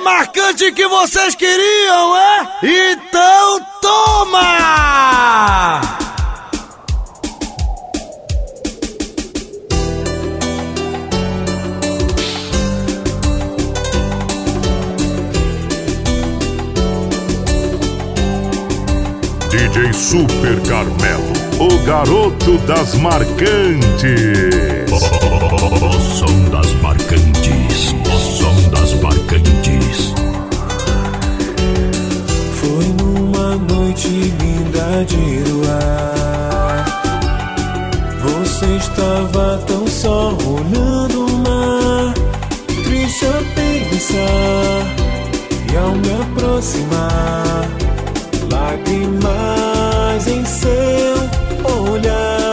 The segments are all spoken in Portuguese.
marcante que vocês queriam, é? Então toma! DJ Super Carmelo, o garoto das marcantes. O som das marcantes. noite linda de luar. Você estava tão só olhando o mar, triste a pensar. E ao me aproximar, lágrimas em seu olhar.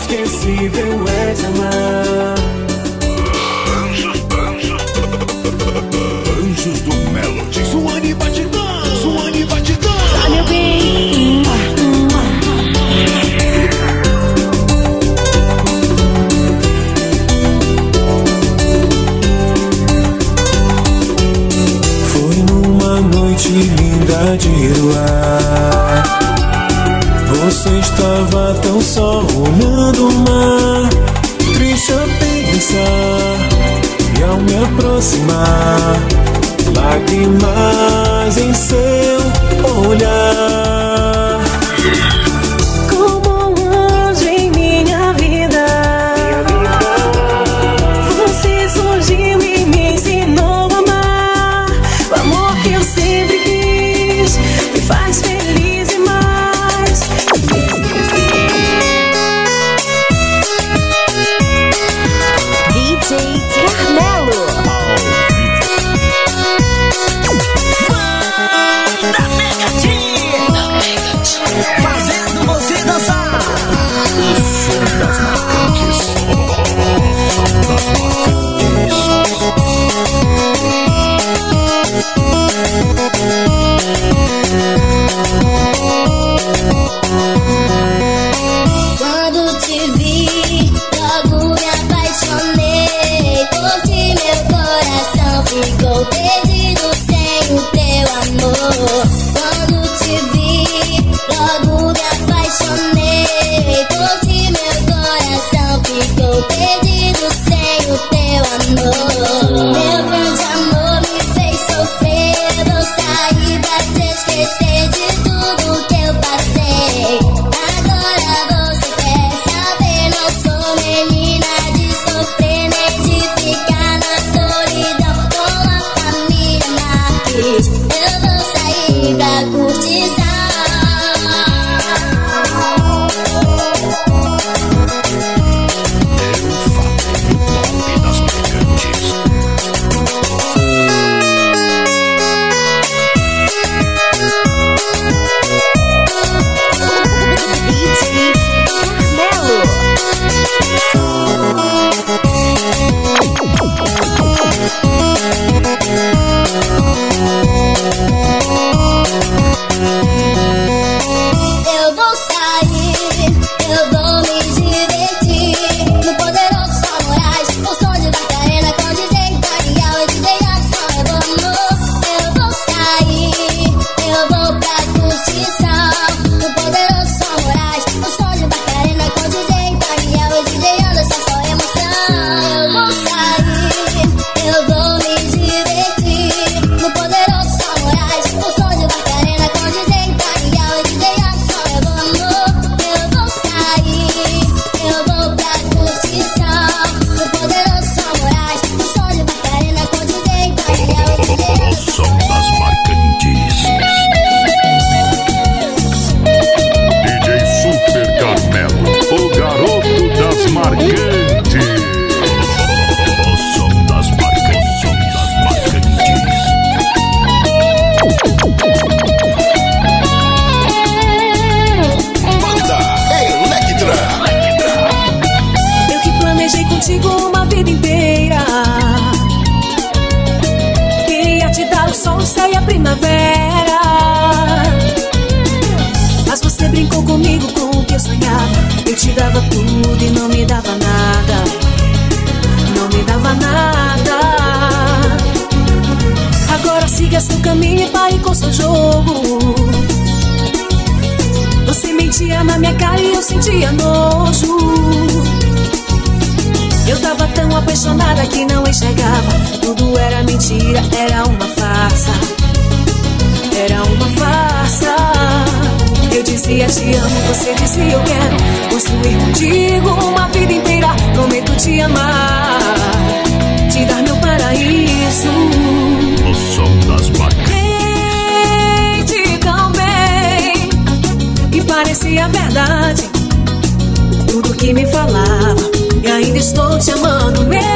inesquecível é te amar. Anjos, anjos, anjos do Melody. Suane Batidão, Suane Batidão. Tá, meu bem. Foi numa noite linda de luar. Você estava tão só olhando o mar. Triste a pensar E ao me aproximar. Lágrimas em seu olhar. contigo uma vida inteira. Prometo te amar, te dar meu paraíso. O som das vacas. Tão bem, e parecia verdade. Tudo que me falava, e ainda estou te amando. Mente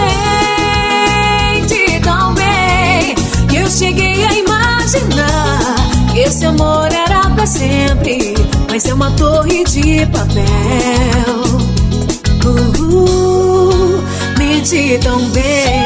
tão bem, que eu cheguei a imaginar que esse amor era pra sempre. Mas é uma torre de papel me de tão bem.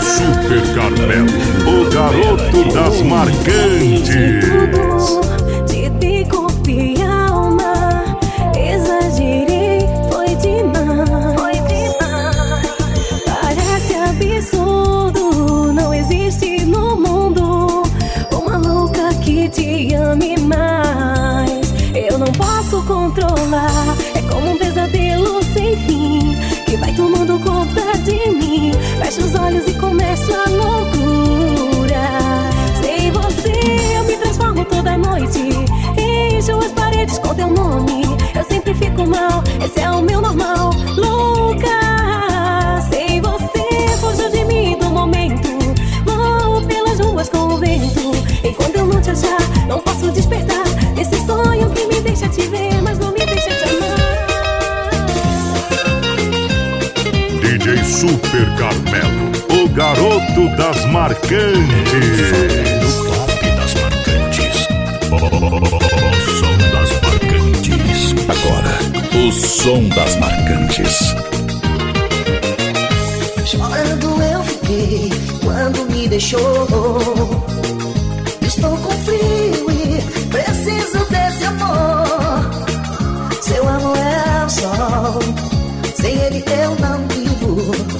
Super Carmelo, o garoto das marcantes. com o nome. Eu sempre fico mal, esse é o meu normal. Louca, sem você, fugiu de mim do momento. Vou pelas ruas com o vento. Enquanto eu não te achar, não posso despertar. esse sonho que me deixa te ver, mas não me deixa te amar. DJ Super Carmelo, o garoto das marcantes. O top das marcantes. O som das marcantes. Chorando eu fiquei quando me deixou. Estou com frio e preciso desse amor. Seu amor é o sol, sem ele eu não vivo.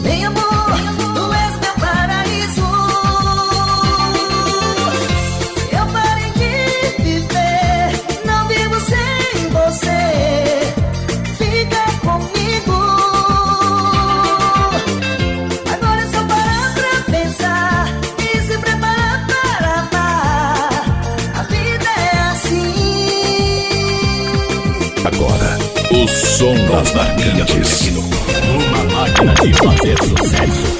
som das marcas. Uma máquina de fazer sucesso.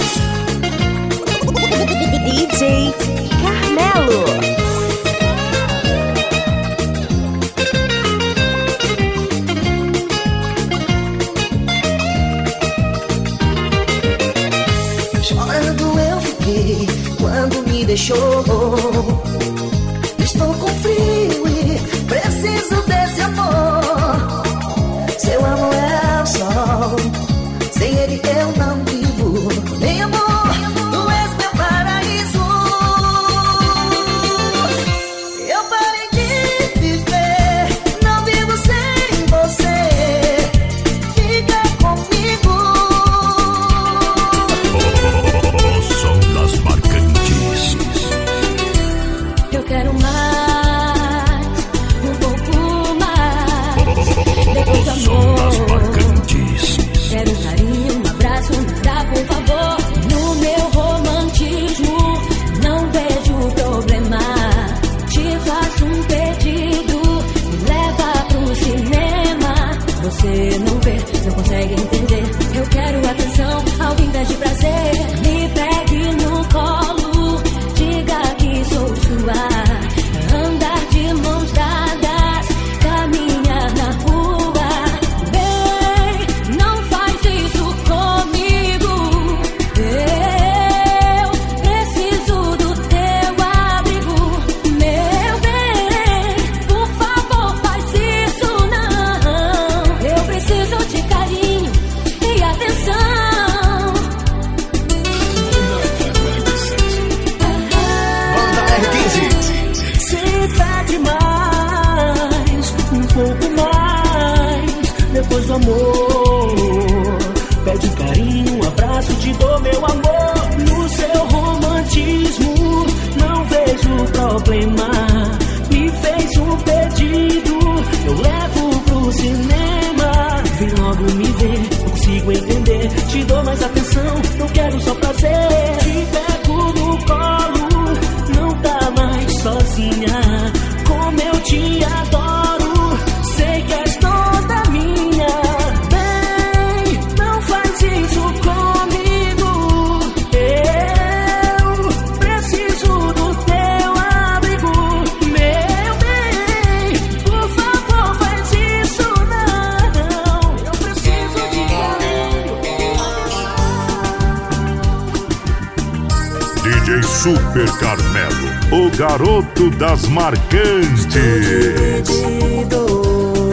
Garoto das Marcantes.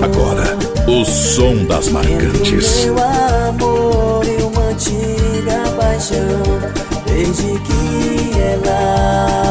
Agora, o som das marcantes. Meu amor e uma antiga paixão, desde que ela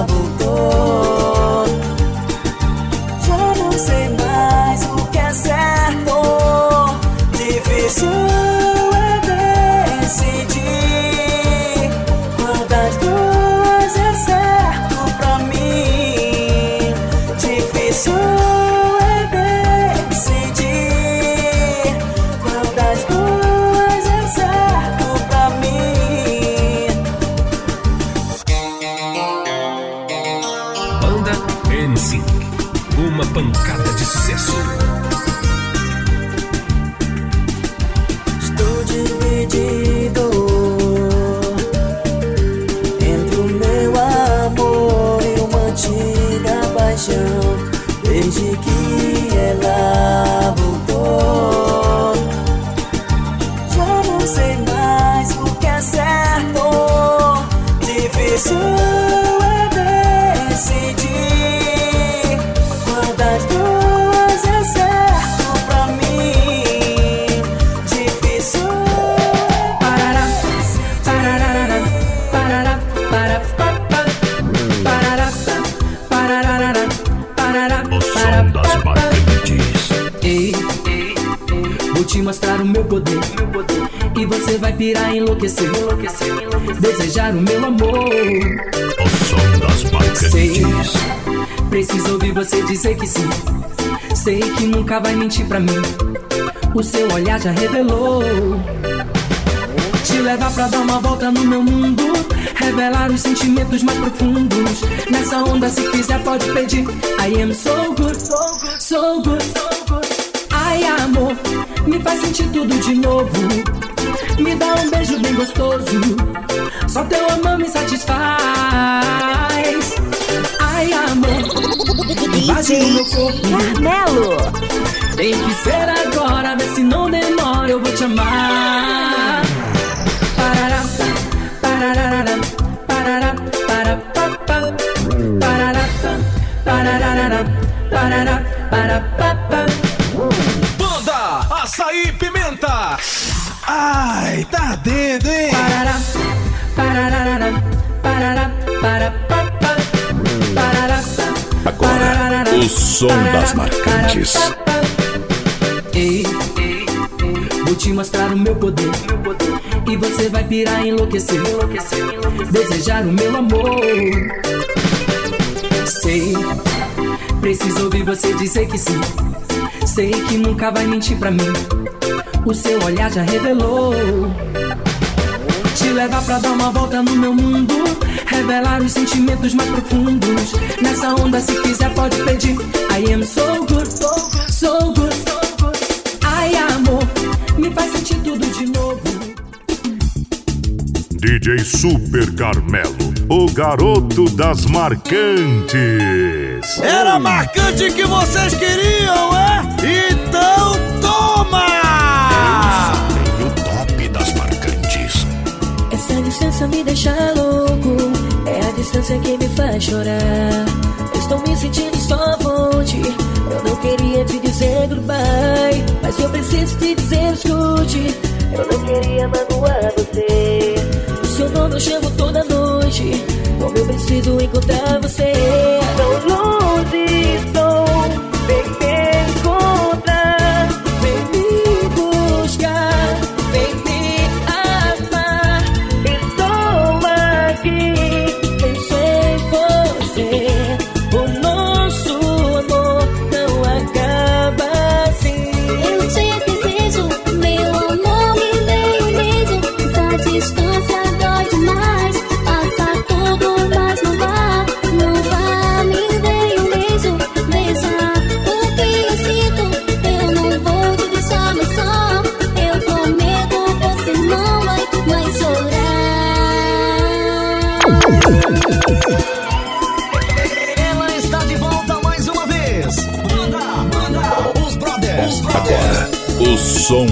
O meu amor. O som das Sei, preciso ouvir você dizer que sim. Sei que nunca vai mentir pra mim. O seu olhar já revelou. Te levar pra dar uma volta no meu mundo. Revelar os sentimentos mais profundos. Nessa onda, se quiser, pode pedir. I am so good, so good. Ai, amor, me faz sentir tudo de novo. Me dá um beijo bem gostoso. Só teu amor me satisfaz. Ai, amor, invade o meu corpo. Carmelo. Tem que ser agora, vê se não demora, eu vou te amar. Parará, parará, parará, parará, parará, parará, parará, parará, parará, Banda Açaí Pimenta. Ai, tá dentro, hein? Parará, parará, som das marcantes. Ei, vou te mostrar o meu poder. E você vai pirar, enlouquecer. Desejar o meu amor. Sei, preciso ouvir você dizer que sim. Sei que nunca vai mentir pra mim. O seu olhar já revelou. Te levar pra dar uma volta no meu mundo. Revelar os sentimentos mais profundos. Nessa onda, se quiser, pode pedir. I am so good, so good. Ai, amor, me faz sentir tudo de novo. DJ Super Carmelo, o garoto das marcantes. Era marcante que vocês queriam, é? Então toma! O top das marcantes. Essa distância me deixa louco. Distância que me faz chorar. Estou me sentindo só fonte. Eu não queria te dizer goodbye. Mas eu preciso te dizer, escute. Eu não queria magoar você. O seu nome eu chamo toda noite. Como eu preciso encontrar você. Tão longe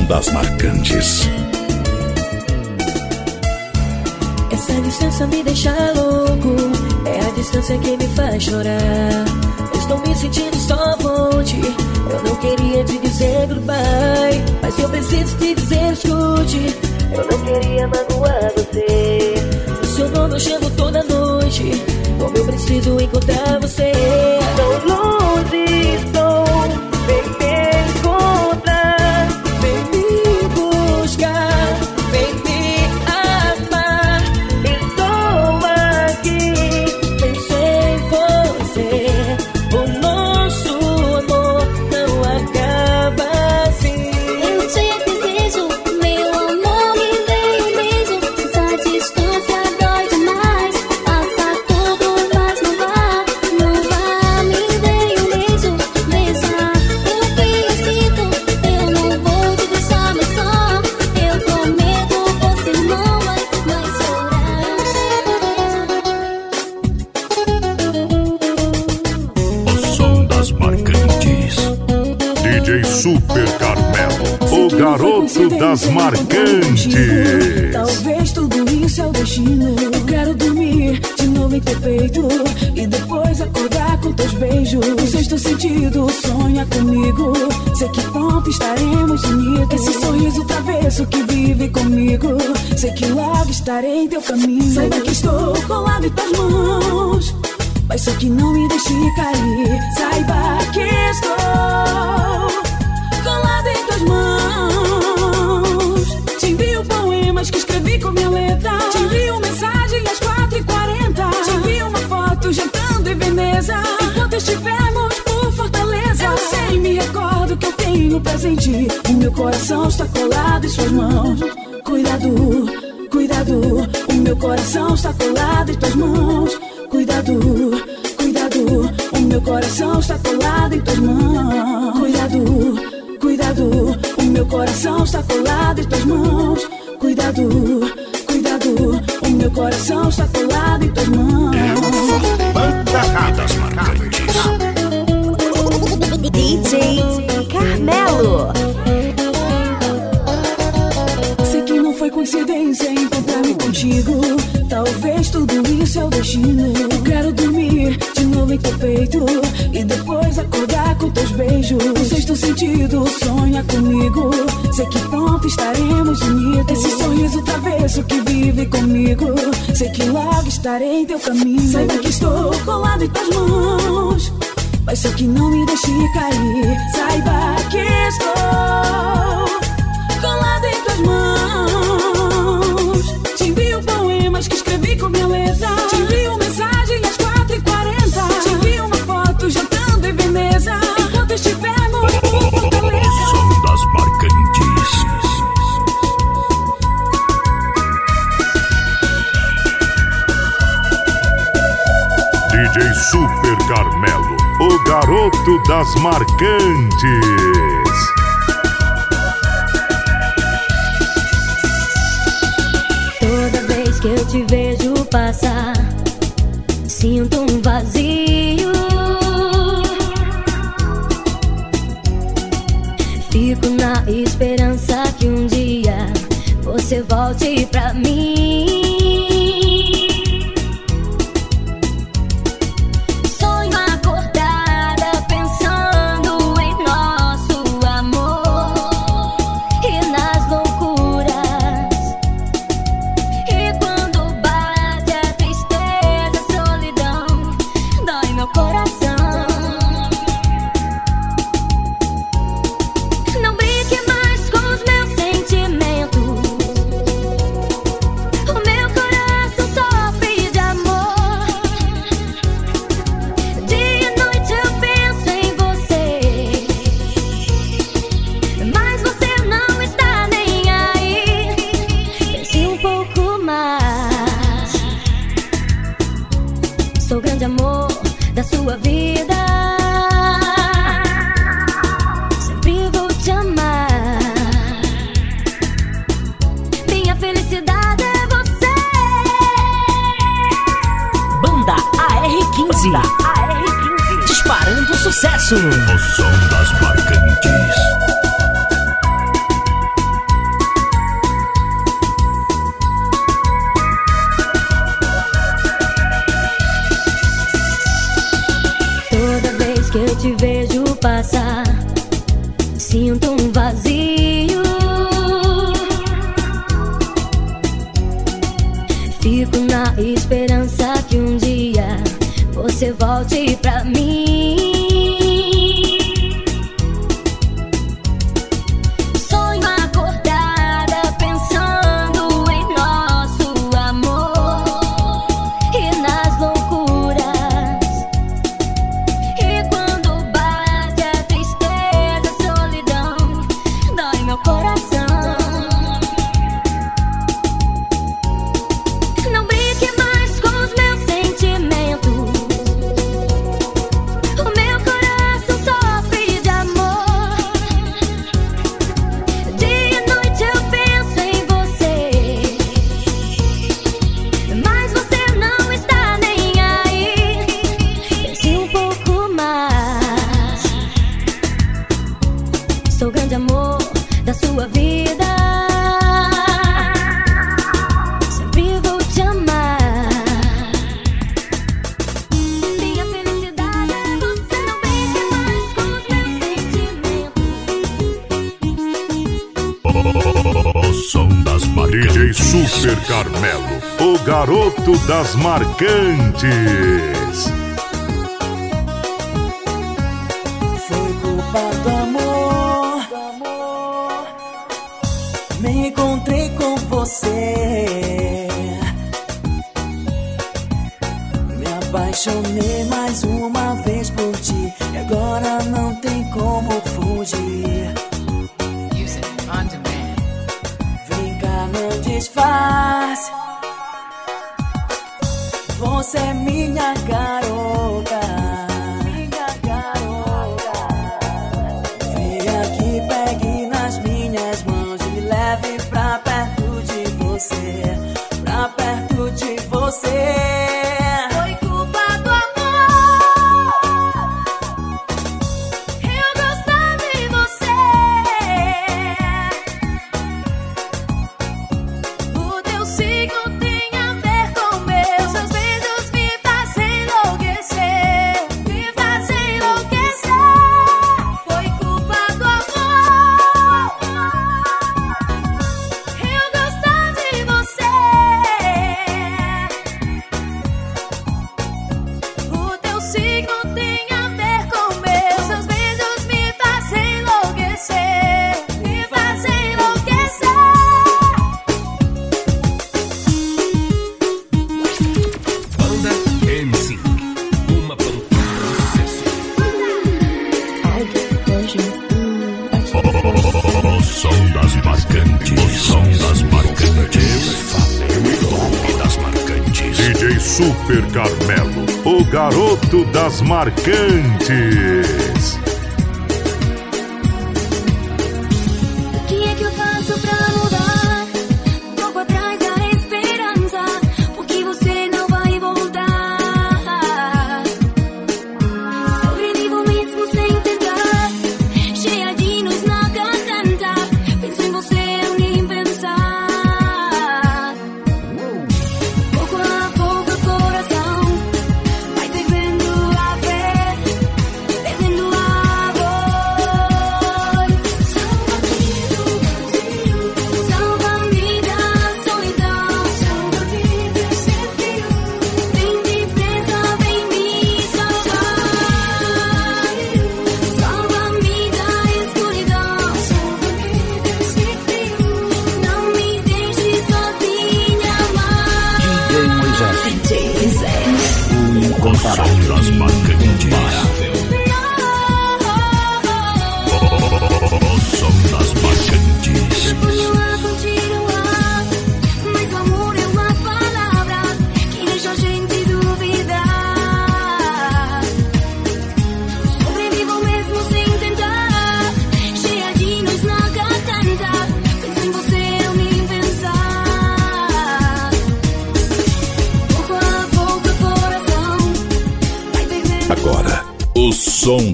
das marcantes. Essa distância me deixa louco. É a distância que me faz chorar. Estou me sentindo só fonte. Eu não queria te dizer goodbye. Mas eu preciso te dizer, escute. Eu não queria magoar você. O seu nome eu chamo toda noite. Como eu preciso encontrar você. Tão longe estou. Das marcantes. Talvez tudo isso é o destino. Eu quero dormir de novo em teu peito e depois acordar com teus beijos. O sexto sentido sonha comigo. Sei que pronto estaremos unidos. Esse sorriso travesso que vive comigo. Sei que logo estarei em teu caminho. Saiba que estou colado em tuas mãos. Mas só que não me deixe cair. Saiba estivermos por Fortaleza. Eu sei, me recordo que eu tenho presente. O meu coração está colado em suas mãos. Cuidado, cuidado. O meu coração está colado em tuas mãos. Cuidado, cuidado. O meu coração está colado em tuas mãos. Cuidado, cuidado. O meu coração está colado em tuas mãos. Cuidado, cuidado. O meu coração está colado em tuas mãos. Coincidência encontrar-me contigo. Talvez tudo isso é o destino. Eu quero dormir de novo em teu peito e depois acordar com teus beijos. O sexto sentido sonha comigo. Sei que pronto estaremos unidos. Esse sorriso travesso que vive comigo. Sei que logo estarei em teu caminho. Saiba que estou colado em tuas mãos. Mas só que não me deixe cair. Saiba que estou colado em tuas mãos. Super Carmelo, o garoto das marcantes. Toda vez que eu te vejo passar, sinto um vazio. Fico na esperança que um dia você volte pra mim. Mais. Sou o grande amor da sua vida. Sempre vou te amar. Minha felicidade é você. Banda AR15. Disparando sucesso. O som das marcantes. das marcantes. Foi culpa do amor. Me encontrei com você. Me apaixonei mais uma vez por ti. E agora não tem como fugir. On demand. Vem cá, não desfaz. semilla caro.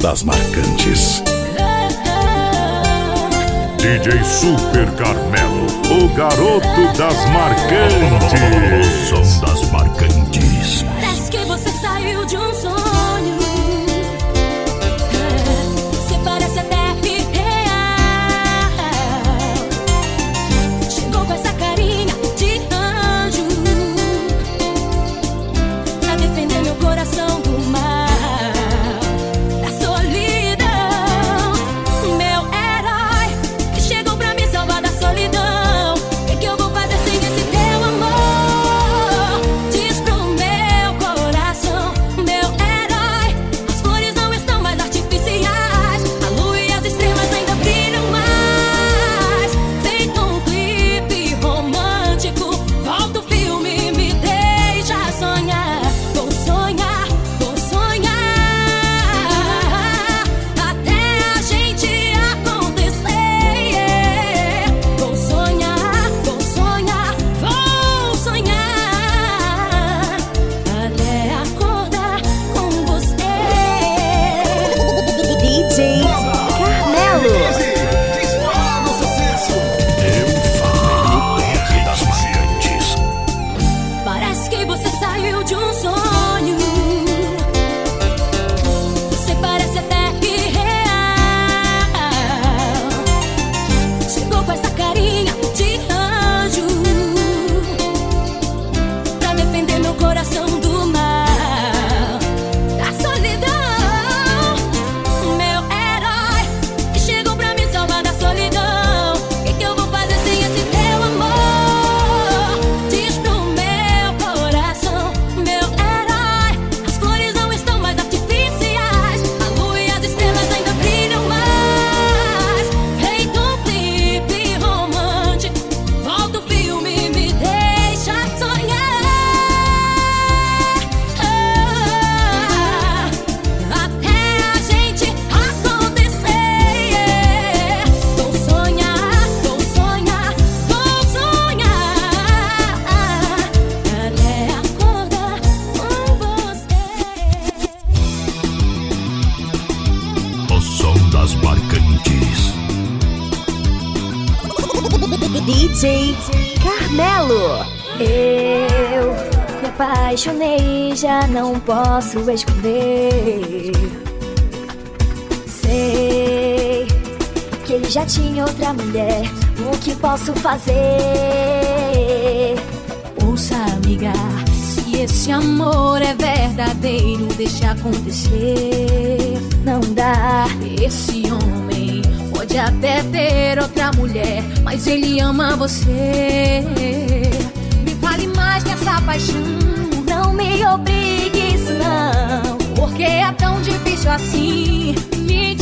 das marcantes. DJ Super Carmelo, o garoto das marcantes. posso esconder. Sei que ele já tinha outra mulher. O que posso fazer? Ouça, amiga, se esse amor é verdadeiro, deixa acontecer. Não dá. Esse homem pode até ter outra mulher, mas ele ama você. Me fale mais dessa paixão, não me obrigue por que é tão difícil assim? Me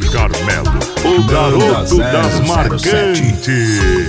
Carmelo, o garoto das marcantes.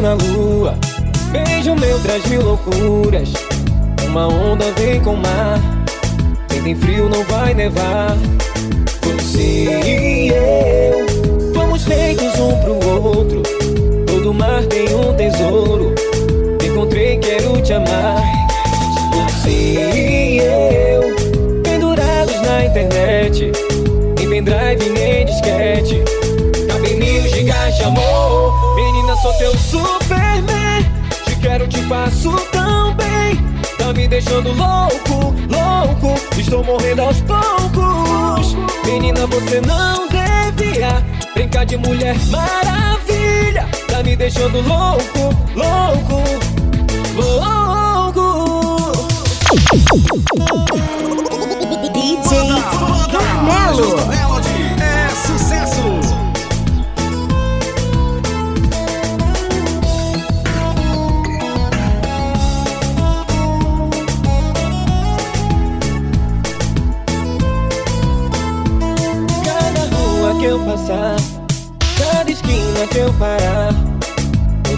Na lua. Beijo meu traz mil loucuras. Uma onda vem com o mar. Quem tem frio não vai nevar. Você e eu fomos feitos um pro outro. Todo mar tem um tesouro. Encontrei, quero te amar. Você e eu pendurados na internet. Em pendrive nem disquete. Cabem mil gigas de amor. Sou teu superman. Te quero, te faço tão bem. Tá me deixando louco, louco. Estou morrendo aos poucos. Menina, você não devia brincar de mulher maravilha. Tá me deixando louco, louco, louco. DJ Carmelo.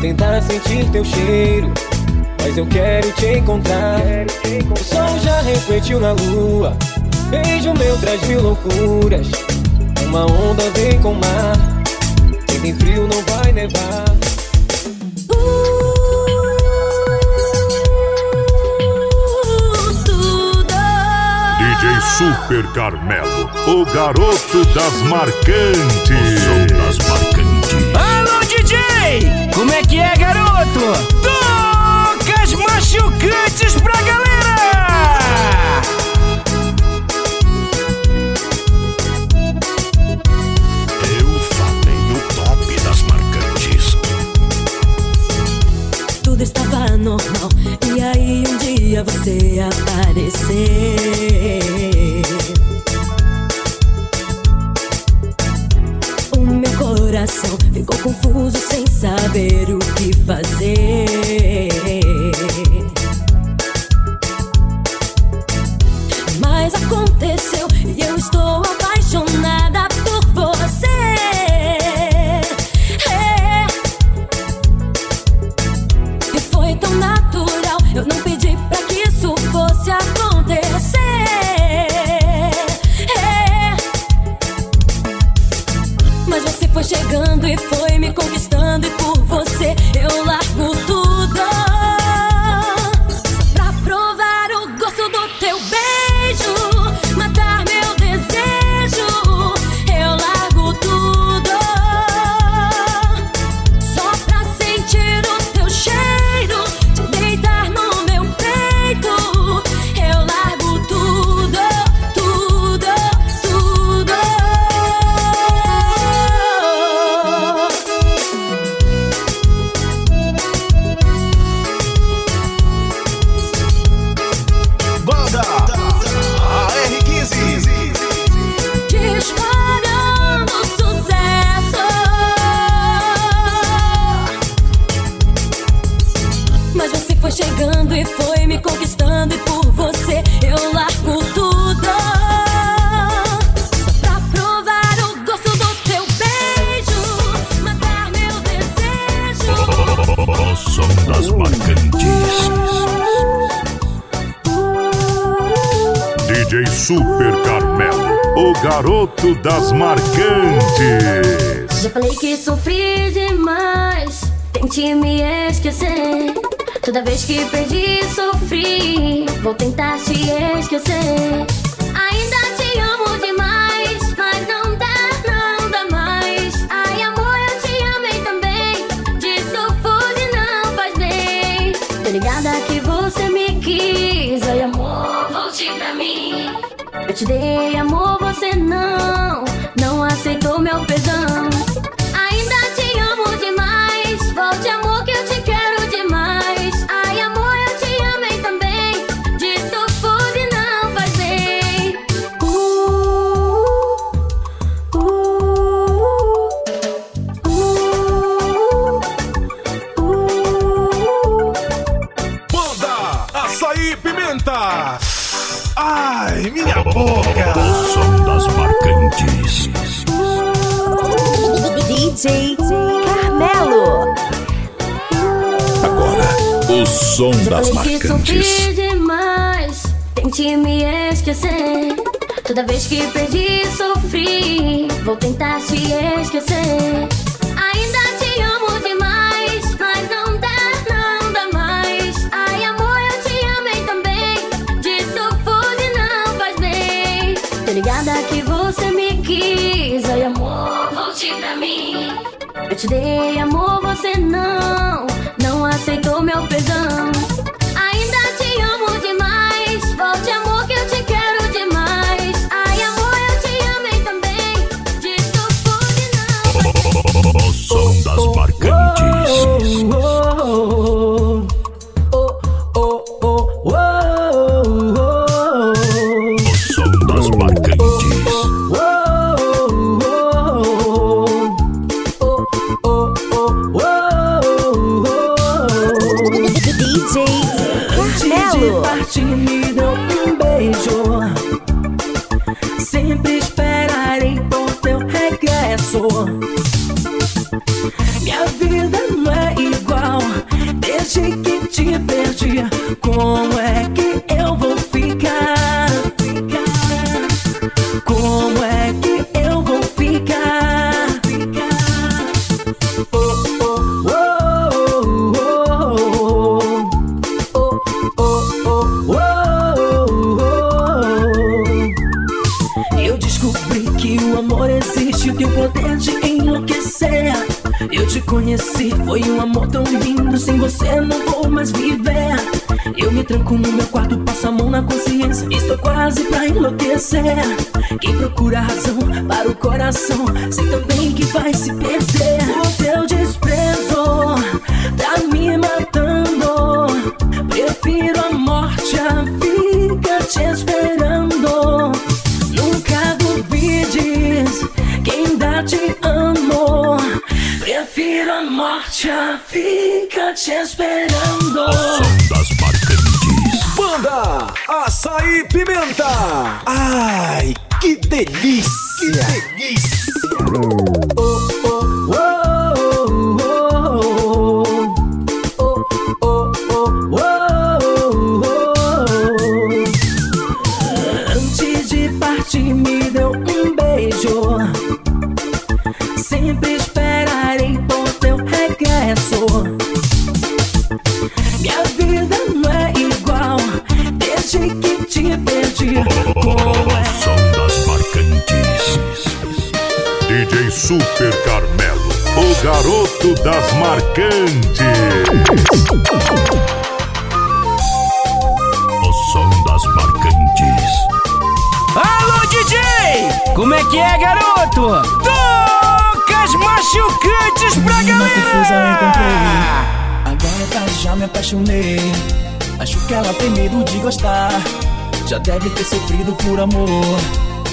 Tentar sentir teu cheiro. Mas eu quero te encontrar. O sol já refletiu na lua. Beijo meu traz mil loucuras. Uma onda vem com o mar. Quem tem frio não vai nevar. DJ Super Carmelo, o garoto das marcantes. Das marcantes. Como é que é, garoto? Toca as machucantes pra galera! Eu falei o top das marcantes. Tudo estava normal e aí um dia você aparecer. Coração ficou confuso sem saber o que fazer. Volte pra mim. Eu te dei amor, você não, não aceitou meu perdão. Som das marcantes. sofri demais, tente me esquecer. Toda vez que perdi, sofri. Vou tentar te esquecer. Ainda te amo demais, mas não dá, não dá mais. Ai, amor, eu te amei também. Disso fude não faz bem. Tô ligada que você me quis. Ai, amor, volte pra mim. Eu te dei amor, você não aceitou meu perdão. Enlouquecer. Quem procura razão para o coração, sei também que vai se perder. O teu desprezo tá me matando. Prefiro a morte a vida te esperando. Nunca duvides que ainda te amo. Prefiro a morte a vida te esperando. Pimenta. Ai, que delícia. Ela tem medo de gostar. Já deve ter sofrido por amor.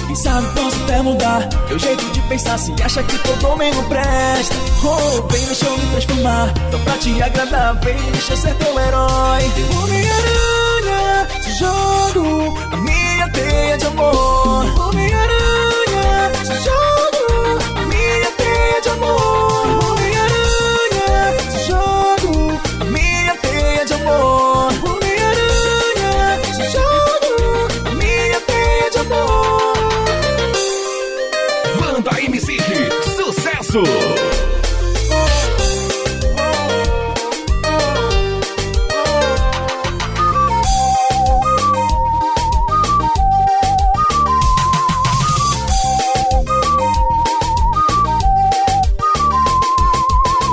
Quem sabe posso até mudar Meu jeito de pensar Se acha que todo homem não presta. Oh, vem deixa eu me transformar. Só pra te agradar Vem deixa eu ser teu herói. Homem-Aranha Te jogo a minha teia de amor. Homem-Aranha Te jogo a minha teia de amor sucesso.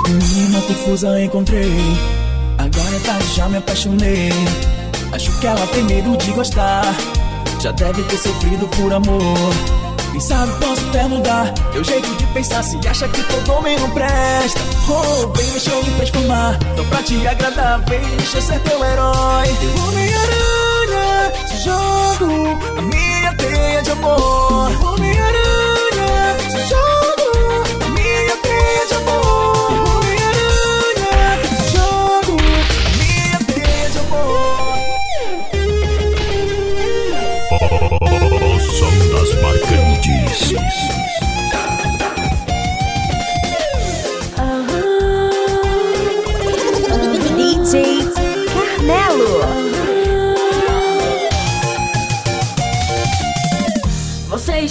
Menina confusa encontrei. Agora tarde, já me apaixonei. Acho que ela tem medo de gostar. Já deve ter sofrido por amor. Quem sabe posso até mudar. Meu jeito pensar se acha que todo homem não presta. Oh, vem, deixa eu me transformar. Só pra te agradar, vem, deixa eu ser teu herói. Eu Homem-Aranha, te jogo A minha teia de amor. Eu Homem-Aranha, te jogo A minha teia de amor. Eu aranha, teia de amor. São das marcantes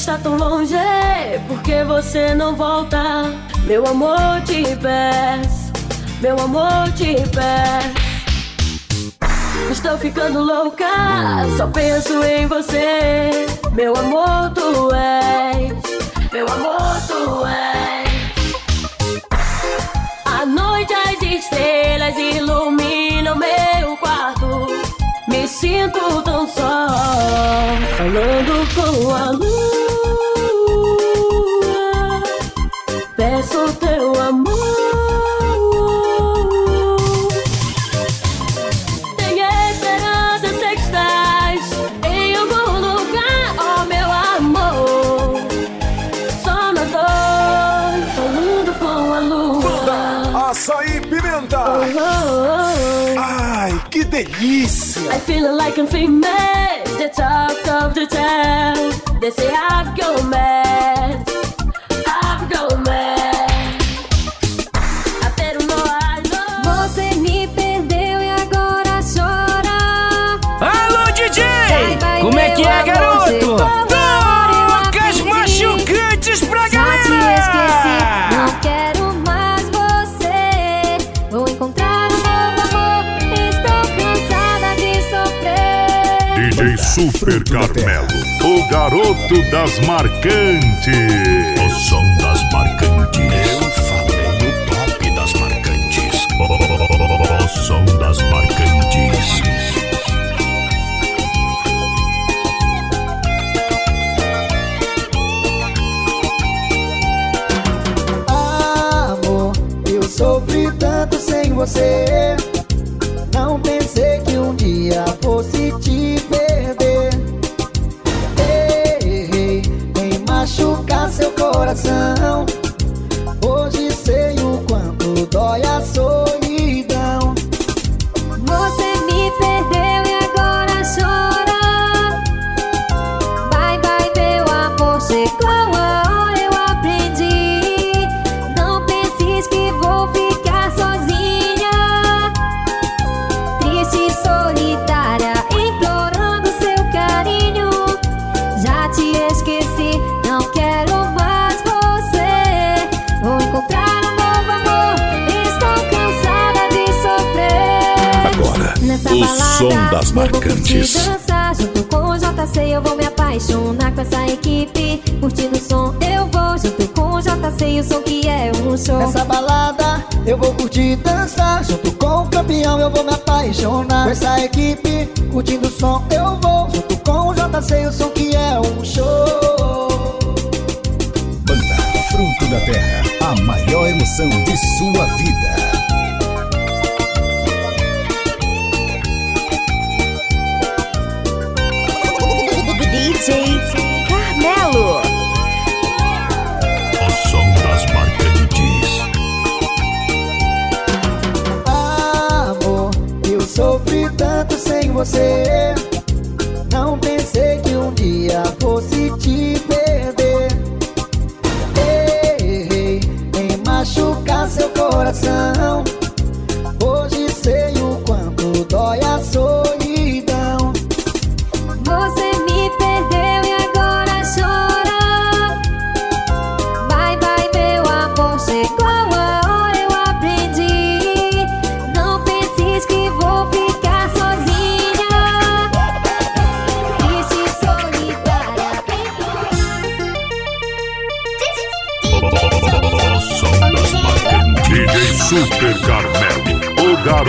está tão longe, porque você não volta? Meu amor te peço, meu amor te peço. Estou ficando louca, só penso em você. Meu amor, tu és, meu amor, tu és. À noite as estrelas iluminam meu quarto. Me sinto tão só, falando com a lua. I can feel I'm the talk of the town. They say I've gone mad, Super Carmelo, o garoto das marcantes. O som das marcantes. Eu falei o top das marcantes. O som das marcantes. Amor, eu sofri tanto sem você. Dia fosse te perder. Errei em machucar seu coração. Som das eu vou curtir marcantes. dançar junto com o JC, eu vou me apaixonar com essa equipe. Curtindo o som, eu vou junto com o JC, o som que é um show. Nessa balada eu vou curtir dançar Junto com o campeão eu vou me apaixonar Com essa equipe, curtindo o som eu vou Junto com o JC, o som que é um show Banda Fruto da Terra, a maior emoção de sua vida. DJ Carmelo. O som das marcantes. Amor, eu sofri tanto sem você Não pensei que um dia fosse te perder Errei em machucar seu coração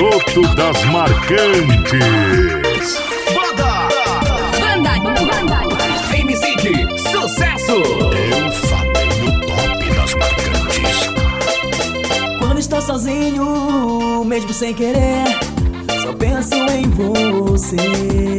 garoto das marcantes. Banda. Banda. MC de sucesso. Eu falei o top das marcantes. Quando estou sozinho, mesmo sem querer, só penso em você.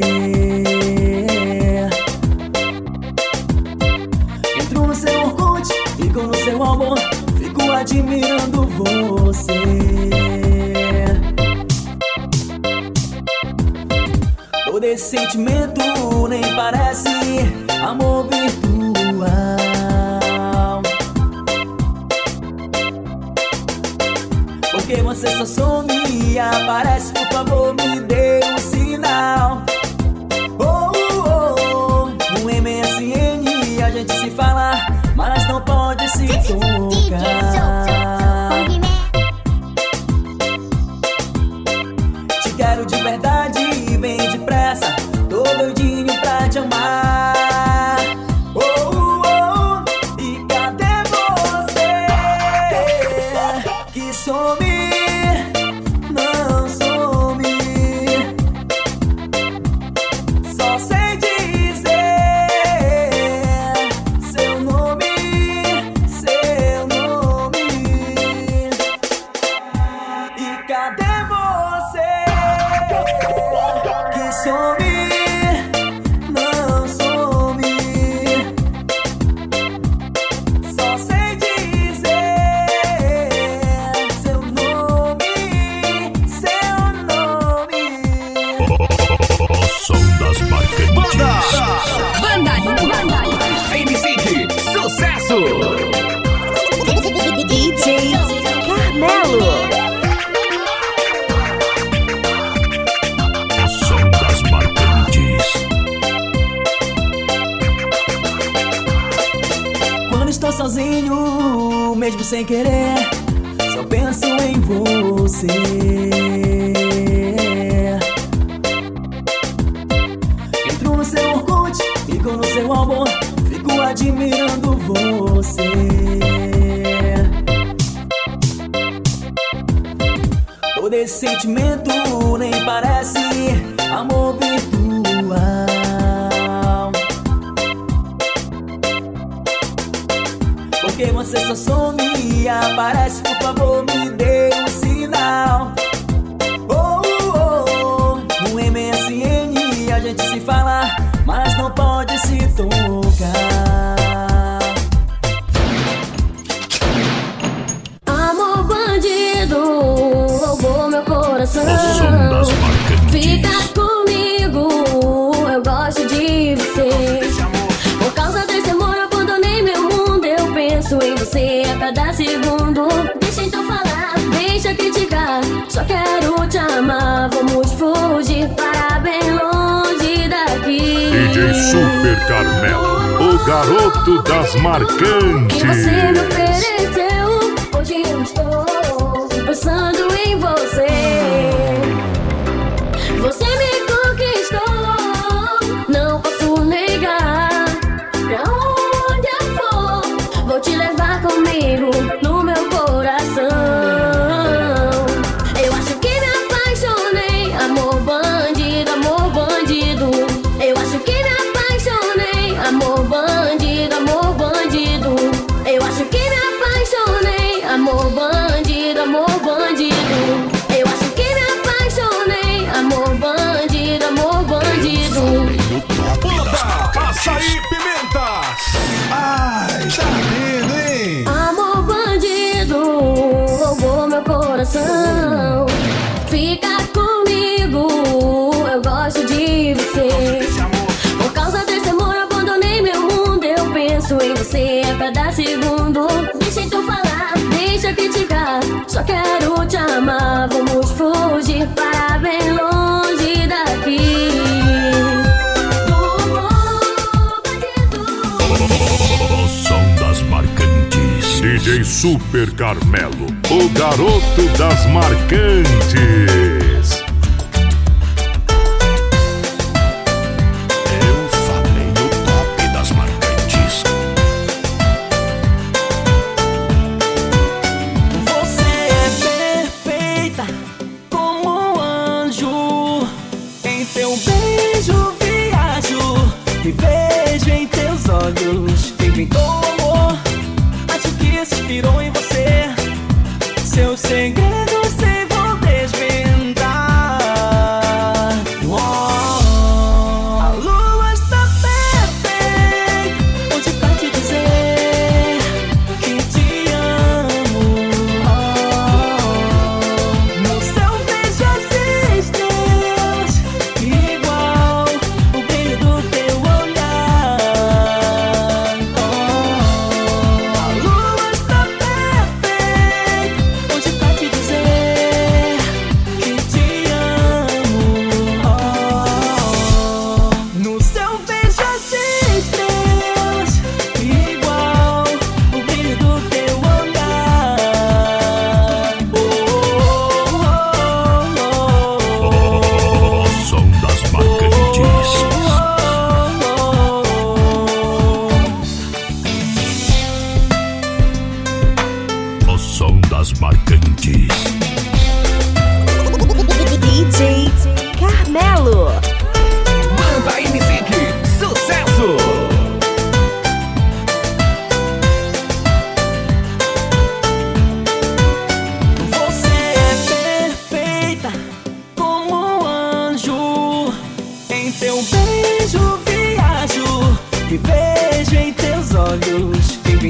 Fico no seu álbum, fico admirando você. Todo esse sentimento nem parece amor virtual. Porque você só some e aparece, por favor, me dê um sinal. Oh, oh, oh. No MSN a gente se fala, mas não pode se tocar. Amor bandido, roubou meu coração. Fica comigo, eu gosto de você. Por causa desse amor, eu abandonei meu mundo. Eu penso em você a cada segundo. Deixa então falar, deixa criticar. Só quero te amar, vamos fugir para. DJ Super Carmelo, o garoto das que você me marcantes. ofereceu. Hoje eu estou pensando em você. Você me comigo, eu gosto de você. Por causa desse amor, eu abandonei meu mundo. Eu penso em você a cada segundo. Deixa então falar, deixa criticar. Só quero te amar, vamos fugir para bem longe daqui. DJ Super Carmelo, o garoto das marcantes.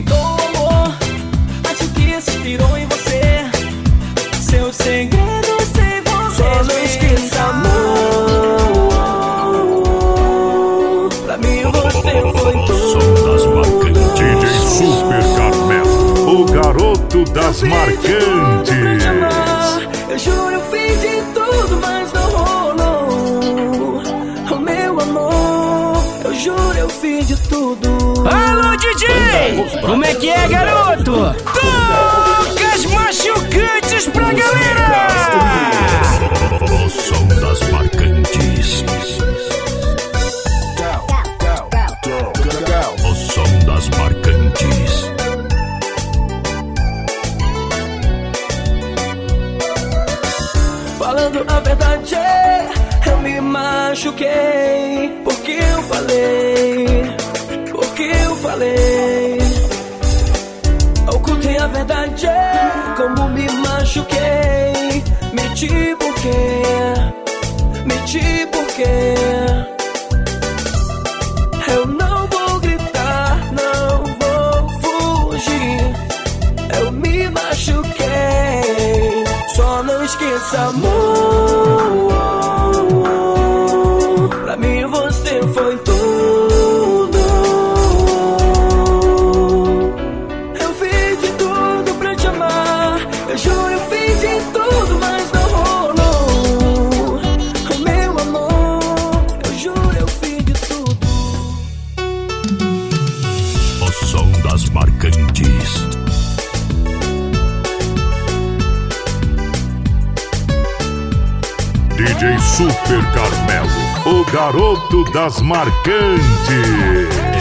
tomou, acho que inspirou em você. Seu segredo sem você. Só não esqueça, amor. Pra mim você foi tudo. das marcantes. DJ Super Carmelo, o garoto das marcantes. que é, garoto? Tocas machucantes pra galera! O som das marcantes. O som das marcantes. Falando a verdade, eu me machuquei. Porque eu falei. DJ Super Carmelo, o garoto das marcantes.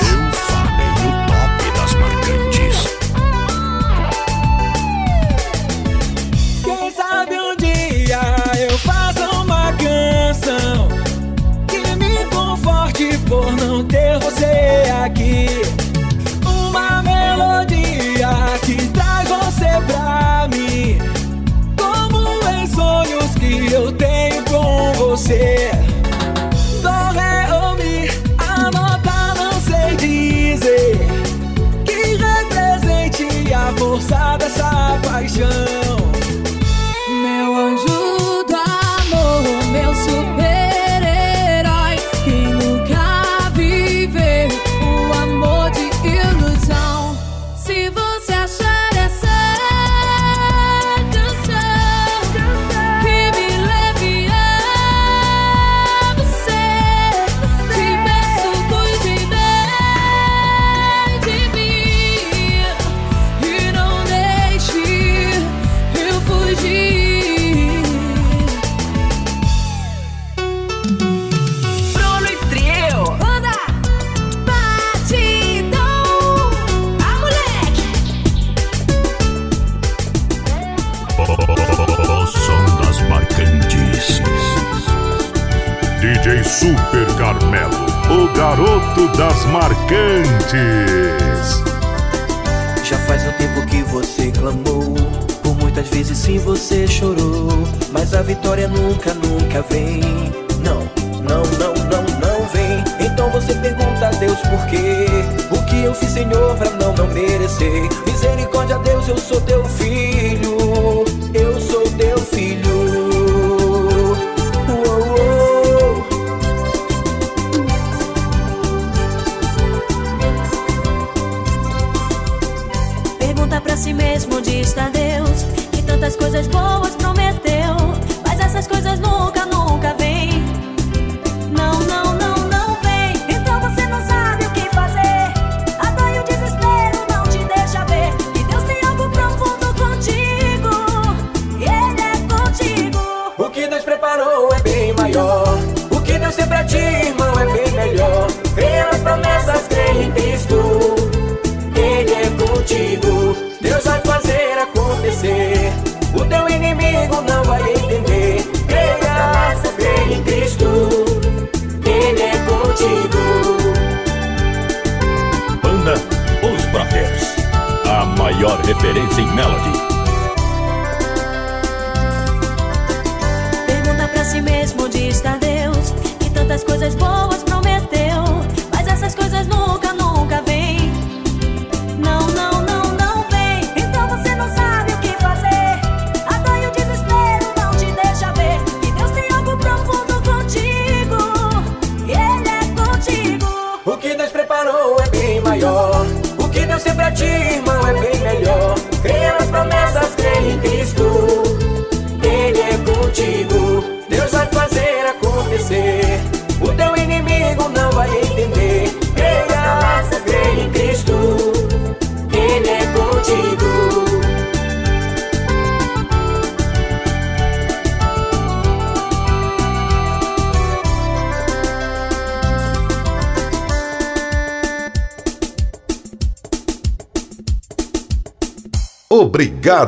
Das Marcantes. Já faz um tempo que você clamou. Por muitas vezes sim você chorou. Mas a vitória nunca, nunca vem. Não, não, não, não, não vem. Então você pergunta a Deus por quê? O que eu fiz, Senhor, pra não, não merecer? Misericórdia a Deus, eu sou teu.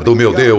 Obrigado, meu Deus.